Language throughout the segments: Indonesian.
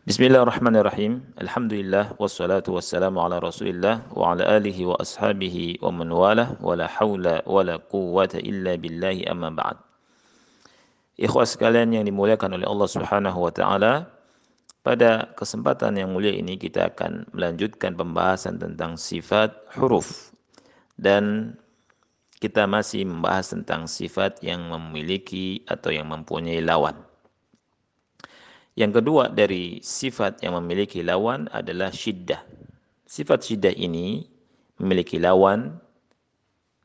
Bismillahirrahmanirrahim. Alhamdulillah wassalatu wassalamu ala Rasulillah wa ala alihi wa ashabihi wa man wala wa la haula wa la quwwata illa billahi amma ba'd. Ikhwah sekalian yang dimuliakan oleh Allah Subhanahu wa taala, pada kesempatan yang mulia ini kita akan melanjutkan pembahasan tentang sifat huruf dan kita masih membahas tentang sifat yang memiliki atau yang mempunyai lawan. Yang kedua dari sifat yang memiliki lawan adalah syiddah. Sifat syiddah ini memiliki lawan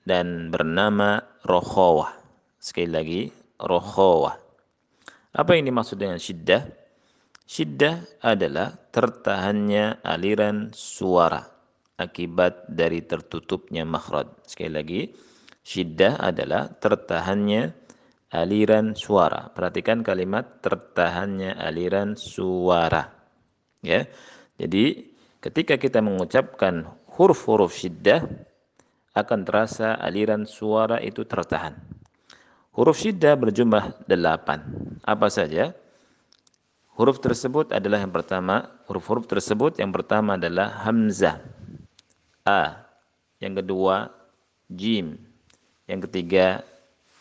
dan bernama rokhawah. Sekali lagi, rokhawah. Apa yang dimaksud dengan syiddah? Syiddah adalah tertahannya aliran suara akibat dari tertutupnya makhraj. Sekali lagi, syiddah adalah tertahannya aliran suara. Perhatikan kalimat tertahannya aliran suara. Ya. Jadi ketika kita mengucapkan huruf-huruf syiddah akan terasa aliran suara itu tertahan. Huruf syiddah berjumlah delapan. Apa saja? Huruf tersebut adalah yang pertama, huruf-huruf tersebut yang pertama adalah hamzah. A. Yang kedua jim. Yang ketiga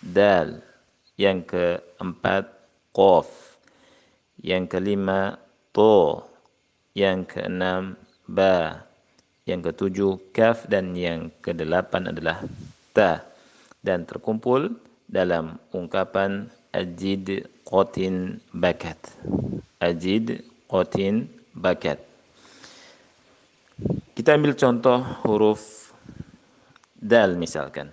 dal. Yang keempat, Qaf. Yang kelima, To. Yang keenam, Ba. Yang ketujuh, Kaf. Dan yang kedelapan adalah Ta. Dan terkumpul dalam ungkapan Ajid Qotin Bakat. Ajid Qotin Bakat. Kita ambil contoh huruf dal misalkan.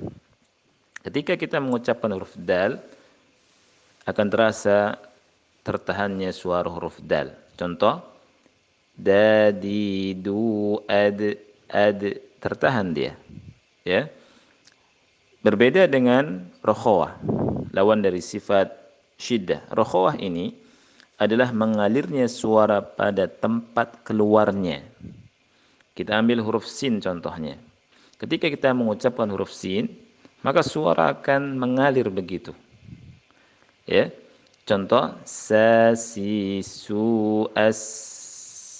Ketika kita mengucapkan huruf dal, akan terasa tertahannya suara huruf dal. Contoh dadi du ad ad tertahan dia. Ya. Berbeda dengan rokhawah, lawan dari sifat syiddah. Rokhawah ini adalah mengalirnya suara pada tempat keluarnya. Kita ambil huruf sin contohnya. Ketika kita mengucapkan huruf sin, maka suara akan mengalir begitu ya. Contoh sa si su as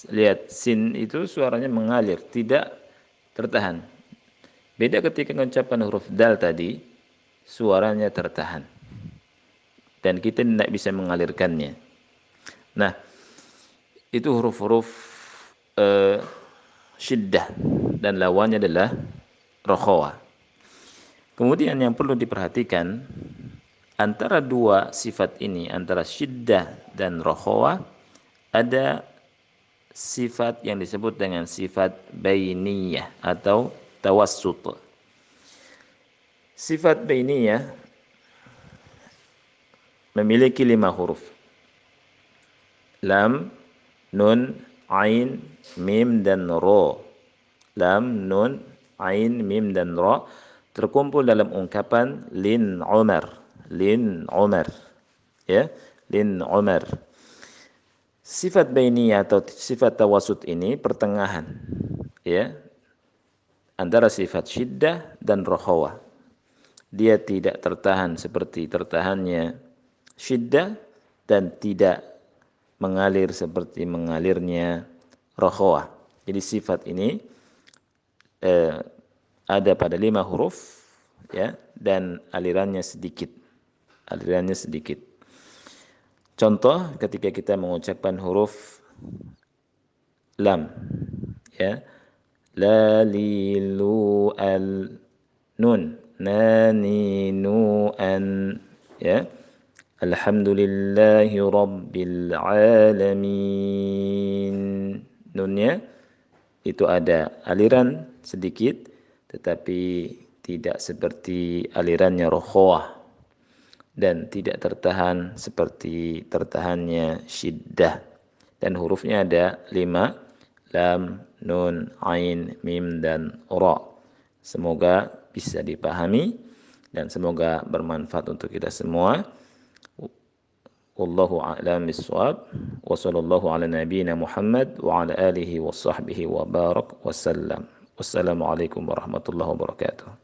lihat sin itu suaranya mengalir tidak tertahan. Beda ketika mengucapkan huruf dal tadi suaranya tertahan. Dan kita tidak bisa mengalirkannya. Nah itu huruf-huruf uh, syiddah. Dan lawannya adalah rokhawa kemudian yang perlu diperhatikan antara dua sifat ini antara syiddah dan rohawa ada sifat yang disebut dengan sifat bainiyah atau tawassut. Sifat bainiyah memiliki lima huruf. Lam, nun, ain, mim dan ro. Lam, nun, ain, mim dan ro terkumpul dalam ungkapan lin Umar lin Umar ya lin Umar sifat baini atau sifat tawasud ini pertengahan ya. Antara sifat syiddah dan rohawa. Dia tidak tertahan seperti tertahannya syiddah dan tidak mengalir seperti mengalirnya rohawa. Jadi sifat ini eh, ada pada lima huruf ya dan alirannya sedikit alirannya sedikit. Contoh ketika kita mengucapkan huruf lam ya. La li lu al nun. Nani nu an ya. Alhamdulillahi rabbil alamin. Nunnya itu ada aliran sedikit tetapi tidak seperti alirannya rohwah dan tidak tertahan seperti tertahannya syiddah. Dan hurufnya ada lima lam nun ain mim dan ra. Semoga bisa dipahami dan semoga bermanfaat untuk kita semua. Wallahu a'lam bissawab. Wa sallallahu ala nabiyyina Muhammad wa ala alihi wa sahbihi wa barak wasallam wassalamu alaikum warahmatullahi wabarakatuh